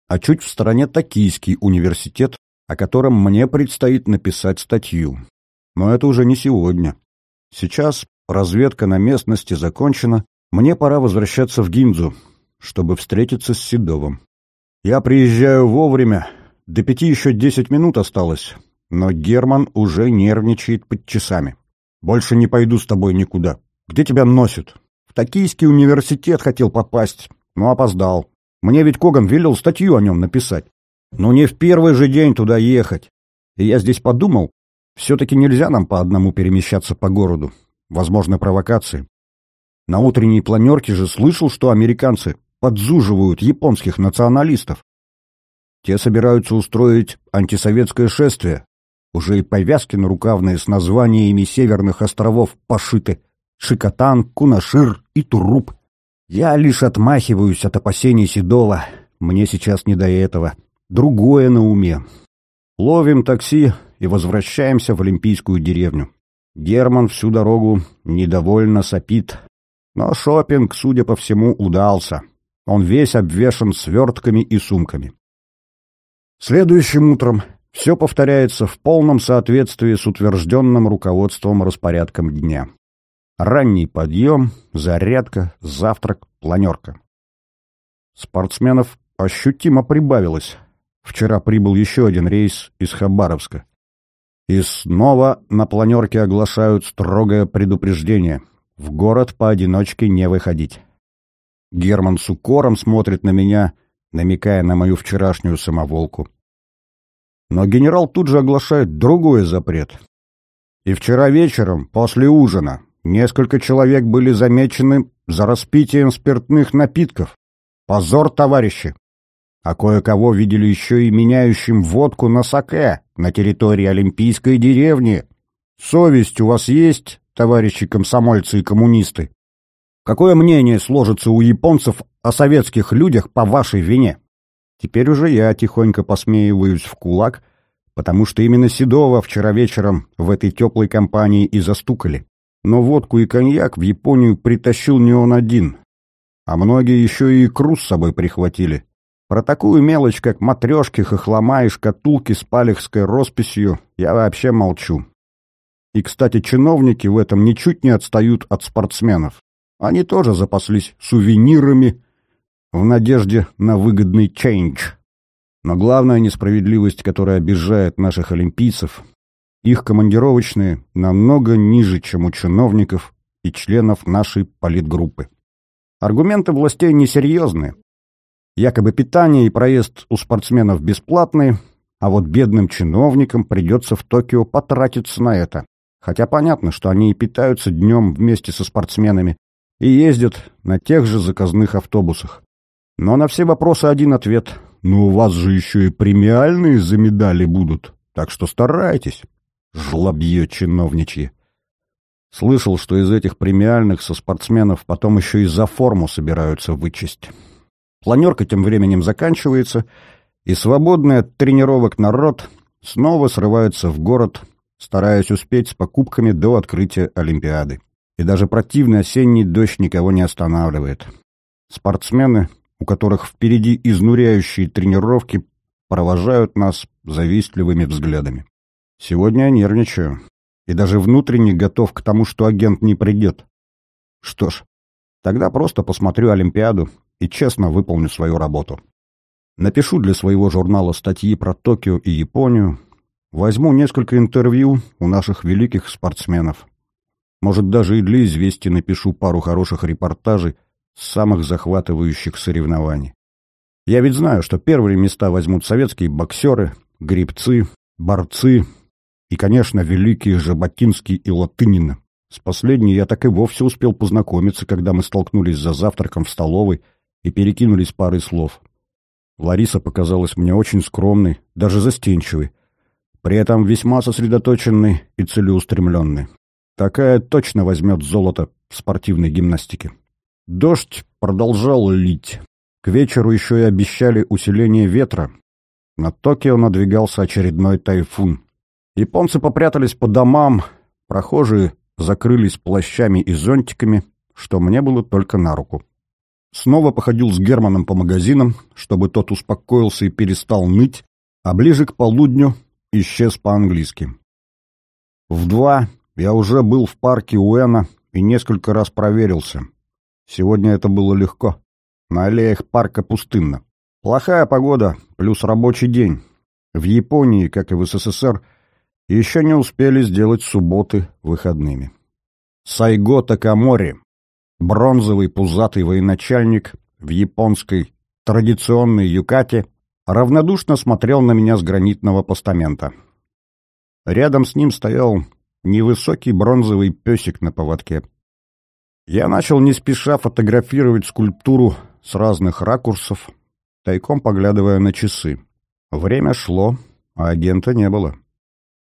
А чуть в стороне Токийский университет, о котором мне предстоит написать статью. Но это уже не сегодня. Сейчас разведка на местности закончена, мне пора возвращаться в Гинзу, чтобы встретиться с Седовым. Я приезжаю вовремя, до пяти еще десять минут осталось, но Герман уже нервничает под часами. Больше не пойду с тобой никуда. Где тебя носит? В Токийский университет хотел попасть, но опоздал. Мне ведь Коган велел статью о нем написать. Но не в первый же день туда ехать. И я здесь подумал, все-таки нельзя нам по одному перемещаться по городу. Возможны провокации. На утренней планерке же слышал, что американцы подзуживают японских националистов. Те собираются устроить антисоветское шествие. Уже и повязки на рукавные с названиями северных островов пошиты. Шикотан, Кунашир и Туруп. Я лишь отмахиваюсь от опасений Седова. Мне сейчас не до этого другое на уме. Ловим такси и возвращаемся в Олимпийскую деревню. Герман всю дорогу недовольно сопит. Но шопинг, судя по всему, удался. Он весь обвешан свертками и сумками. Следующим утром все повторяется в полном соответствии с утвержденным руководством распорядком дня. Ранний подъем, зарядка, завтрак, планерка. Спортсменов ощутимо прибавилось. Вчера прибыл еще один рейс из Хабаровска. И снова на планерке оглашают строгое предупреждение. В город поодиночке не выходить. Герман с укором смотрит на меня, намекая на мою вчерашнюю самоволку. Но генерал тут же оглашает другой запрет. И вчера вечером, после ужина, несколько человек были замечены за распитием спиртных напитков. Позор, товарищи! а кое-кого видели еще и меняющим водку на саке на территории Олимпийской деревни. Совесть у вас есть, товарищи комсомольцы и коммунисты? Какое мнение сложится у японцев о советских людях по вашей вине? Теперь уже я тихонько посмеиваюсь в кулак, потому что именно Седова вчера вечером в этой теплой компании и застукали. Но водку и коньяк в Японию притащил не он один, а многие еще и икру с собой прихватили. Про такую мелочь, как матрешки, хохлома и шкатулки с палехской росписью, я вообще молчу. И, кстати, чиновники в этом ничуть не отстают от спортсменов. Они тоже запаслись сувенирами в надежде на выгодный чейндж. Но главная несправедливость, которая обижает наших олимпийцев, их командировочные намного ниже, чем у чиновников и членов нашей политгруппы. Аргументы властей несерьезные, Якобы питание и проезд у спортсменов бесплатные, а вот бедным чиновникам придется в Токио потратиться на это. Хотя понятно, что они и питаются днем вместе со спортсменами и ездят на тех же заказных автобусах. Но на все вопросы один ответ. Ну, у вас же еще и премиальные за медали будут, так что старайтесь, жлобье чиновничье. Слышал, что из этих премиальных со спортсменов потом еще и за форму собираются вычесть. Планерка тем временем заканчивается, и свободный от тренировок народ снова срывается в город, стараясь успеть с покупками до открытия Олимпиады. И даже противный осенний дождь никого не останавливает. Спортсмены, у которых впереди изнуряющие тренировки, провожают нас завистливыми взглядами. Сегодня я нервничаю и даже внутренне готов к тому, что агент не придет. Что ж, тогда просто посмотрю Олимпиаду и честно выполню свою работу. Напишу для своего журнала статьи про Токио и Японию, возьму несколько интервью у наших великих спортсменов. Может, даже и для известий напишу пару хороших репортажей с самых захватывающих соревнований. Я ведь знаю, что первые места возьмут советские боксеры, гребцы, борцы и, конечно, великие Жаботинский и Латынина. С последней я так и вовсе успел познакомиться, когда мы столкнулись за завтраком в столовой и перекинулись парой слов. Лариса показалась мне очень скромной, даже застенчивой, при этом весьма сосредоточенной и целеустремленной. Такая точно возьмет золото в спортивной гимнастике. Дождь продолжал лить. К вечеру еще и обещали усиление ветра. На Токио надвигался очередной тайфун. Японцы попрятались по домам, прохожие закрылись плащами и зонтиками, что мне было только на руку. Снова походил с Германом по магазинам, чтобы тот успокоился и перестал ныть, а ближе к полудню исчез по-английски. В два я уже был в парке Уэна и несколько раз проверился. Сегодня это было легко. На аллеях парка пустынно. Плохая погода, плюс рабочий день. В Японии, как и в СССР, еще не успели сделать субботы выходными. Сайго Такамори, бронзовый пузатый военачальник в японской традиционной юкате, равнодушно смотрел на меня с гранитного постамента. Рядом с ним стоял невысокий бронзовый песик на поводке. Я начал не спеша фотографировать скульптуру с разных ракурсов, тайком поглядывая на часы. Время шло, а агента не было.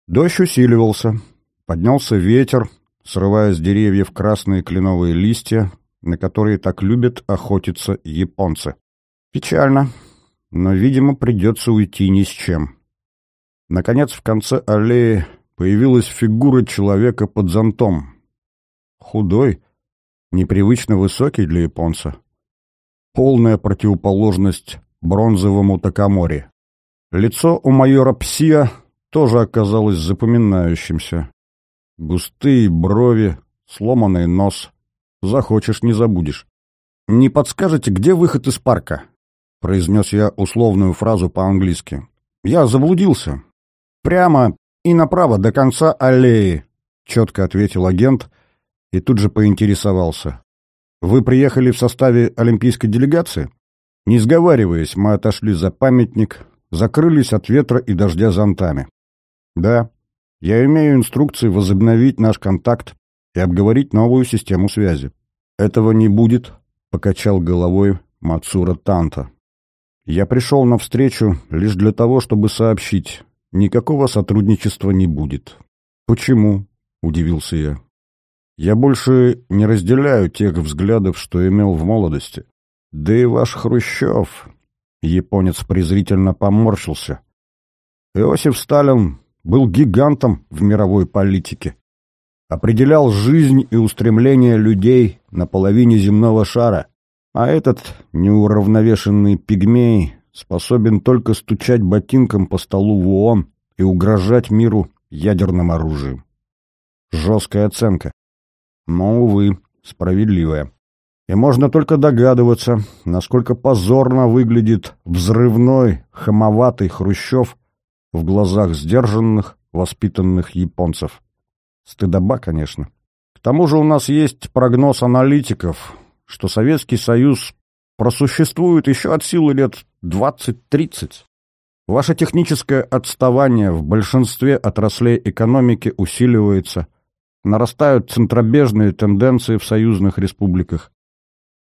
Дождь усиливался, поднялся ветер, срывая с деревьев красные кленовые листья, на которые так любят охотиться японцы. Печально, но, видимо, придется уйти ни с чем. Наконец, в конце аллеи появилась фигура человека под зонтом. Худой, непривычно высокий для японца. Полная противоположность бронзовому Такамори. Лицо у майора Псия тоже оказалось запоминающимся. Густые брови, сломанный нос. Захочешь — не забудешь. «Не подскажете, где выход из парка?» — произнес я условную фразу по-английски. «Я заблудился. Прямо и направо до конца аллеи», — четко ответил агент и тут же поинтересовался. «Вы приехали в составе олимпийской делегации?» Не сговариваясь, мы отошли за памятник, закрылись от ветра и дождя зонтами. Да, я имею инструкции возобновить наш контакт и обговорить новую систему связи. Этого не будет, покачал головой Мацура Танта. Я пришел на встречу лишь для того, чтобы сообщить, никакого сотрудничества не будет. Почему? удивился я. Я больше не разделяю тех взглядов, что имел в молодости. Да и ваш Хрущев, японец презрительно поморщился. Иосиф Сталин был гигантом в мировой политике. Определял жизнь и устремления людей на половине земного шара, а этот неуравновешенный пигмей способен только стучать ботинком по столу в ООН и угрожать миру ядерным оружием. Жесткая оценка. Но, увы, справедливая. И можно только догадываться, насколько позорно выглядит взрывной, хамоватый Хрущев в глазах сдержанных, воспитанных японцев. Стыдоба, конечно. К тому же у нас есть прогноз аналитиков, что Советский Союз просуществует еще от силы лет 20-30. Ваше техническое отставание в большинстве отраслей экономики усиливается, нарастают центробежные тенденции в союзных республиках.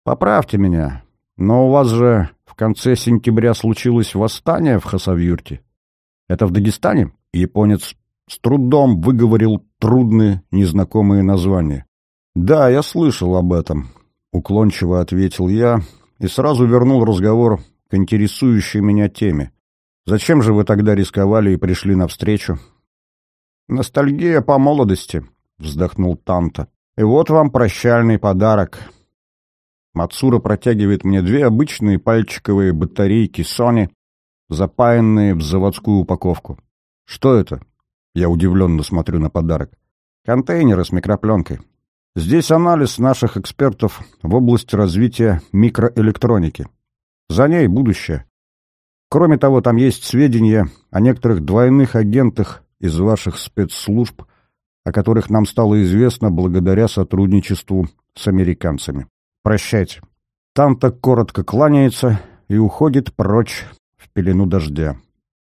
Поправьте меня, но у вас же в конце сентября случилось восстание в Хасавюрте. Это в Дагестане? Японец с трудом выговорил трудные незнакомые названия. Да, я слышал об этом, уклончиво ответил я и сразу вернул разговор к интересующей меня теме. Зачем же вы тогда рисковали и пришли навстречу? Ностальгия по молодости, вздохнул Танта. И вот вам прощальный подарок. Мацура протягивает мне две обычные пальчиковые батарейки Sony запаянные в заводскую упаковку. Что это? Я удивленно смотрю на подарок. Контейнеры с микропленкой. Здесь анализ наших экспертов в области развития микроэлектроники. За ней будущее. Кроме того, там есть сведения о некоторых двойных агентах из ваших спецслужб, о которых нам стало известно благодаря сотрудничеству с американцами. Прощайте. Танта коротко кланяется и уходит прочь в пелену дождя.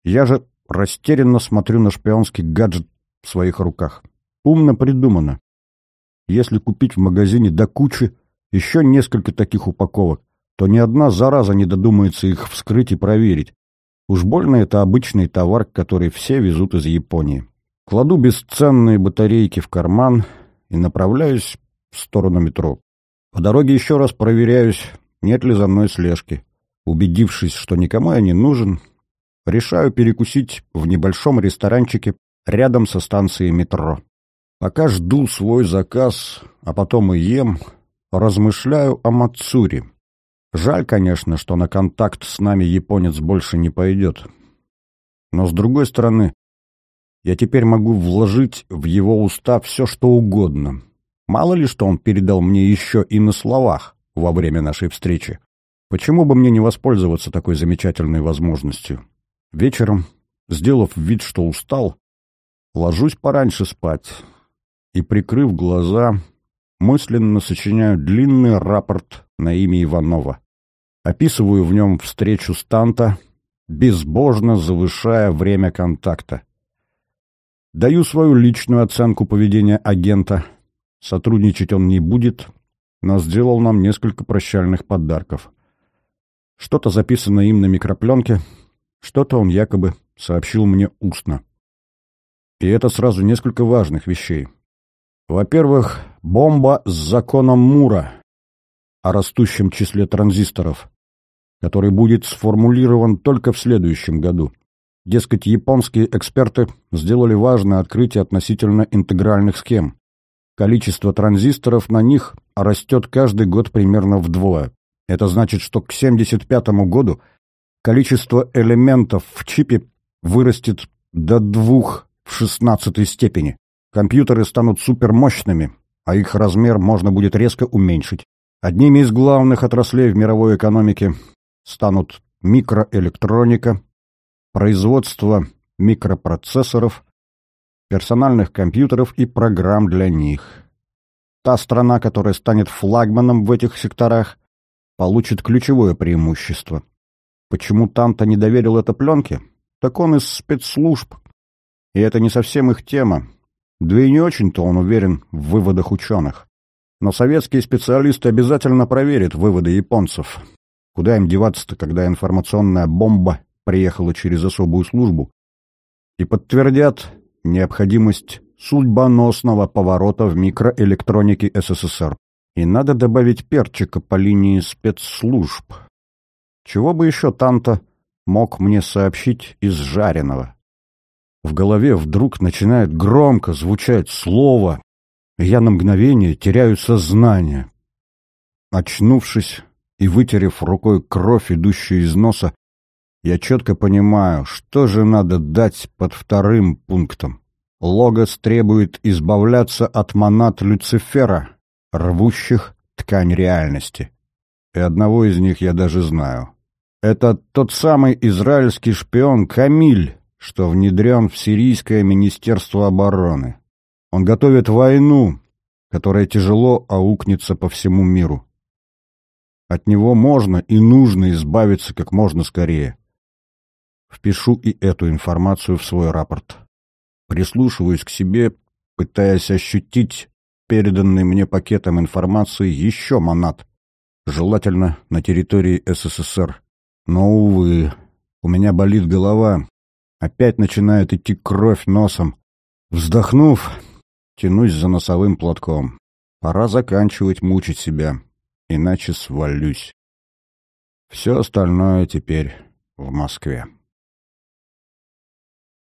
Я же растерянно смотрю на шпионский гаджет в своих руках. Умно придумано. Если купить в магазине до кучи еще несколько таких упаковок, то ни одна зараза не додумается их вскрыть и проверить. Уж больно это обычный товар, который все везут из Японии. Кладу бесценные батарейки в карман и направляюсь в сторону метро. По дороге еще раз проверяюсь, нет ли за мной слежки. Убедившись, что никому я не нужен, решаю перекусить в небольшом ресторанчике рядом со станцией метро. Пока жду свой заказ, а потом и ем, размышляю о Мацури. Жаль, конечно, что на контакт с нами японец больше не пойдет. Но, с другой стороны, я теперь могу вложить в его уста все, что угодно. Мало ли, что он передал мне еще и на словах во время нашей встречи. Почему бы мне не воспользоваться такой замечательной возможностью? Вечером, сделав вид, что устал, ложусь пораньше спать и, прикрыв глаза, мысленно сочиняю длинный рапорт на имя Иванова. Описываю в нем встречу с Танта, безбожно завышая время контакта. Даю свою личную оценку поведения агента. Сотрудничать он не будет, но сделал нам несколько прощальных подарков. Что-то записано им на микропленке, что-то он якобы сообщил мне устно. И это сразу несколько важных вещей. Во-первых, бомба с законом Мура о растущем числе транзисторов, который будет сформулирован только в следующем году. Дескать, японские эксперты сделали важное открытие относительно интегральных схем. Количество транзисторов на них растет каждый год примерно вдвое. Это значит, что к 1975 году количество элементов в чипе вырастет до двух в шестнадцатой степени. Компьютеры станут супермощными, а их размер можно будет резко уменьшить. Одними из главных отраслей в мировой экономике станут микроэлектроника, производство микропроцессоров, персональных компьютеров и программ для них. Та страна, которая станет флагманом в этих секторах, получит ключевое преимущество. Почему Танта не доверил это пленке? Так он из спецслужб. И это не совсем их тема. Да и не очень-то он уверен в выводах ученых. Но советские специалисты обязательно проверят выводы японцев. Куда им деваться-то, когда информационная бомба приехала через особую службу? И подтвердят необходимость судьбоносного поворота в микроэлектронике СССР. И надо добавить перчика по линии спецслужб. Чего бы еще Танто мог мне сообщить из жареного? В голове вдруг начинает громко звучать слово, и я на мгновение теряю сознание. Очнувшись и вытерев рукой кровь, идущую из носа, я четко понимаю, что же надо дать под вторым пунктом. Логос требует избавляться от монад Люцифера, рвущих ткань реальности. И одного из них я даже знаю. Это тот самый израильский шпион Камиль, что внедрен в Сирийское министерство обороны. Он готовит войну, которая тяжело аукнется по всему миру. От него можно и нужно избавиться как можно скорее. Впишу и эту информацию в свой рапорт. Прислушиваюсь к себе, пытаясь ощутить переданный мне пакетом информации еще монат, желательно на территории СССР. Но, увы, у меня болит голова, Опять начинает идти кровь носом. Вздохнув, тянусь за носовым платком. Пора заканчивать мучить себя, иначе свалюсь. Все остальное теперь в Москве.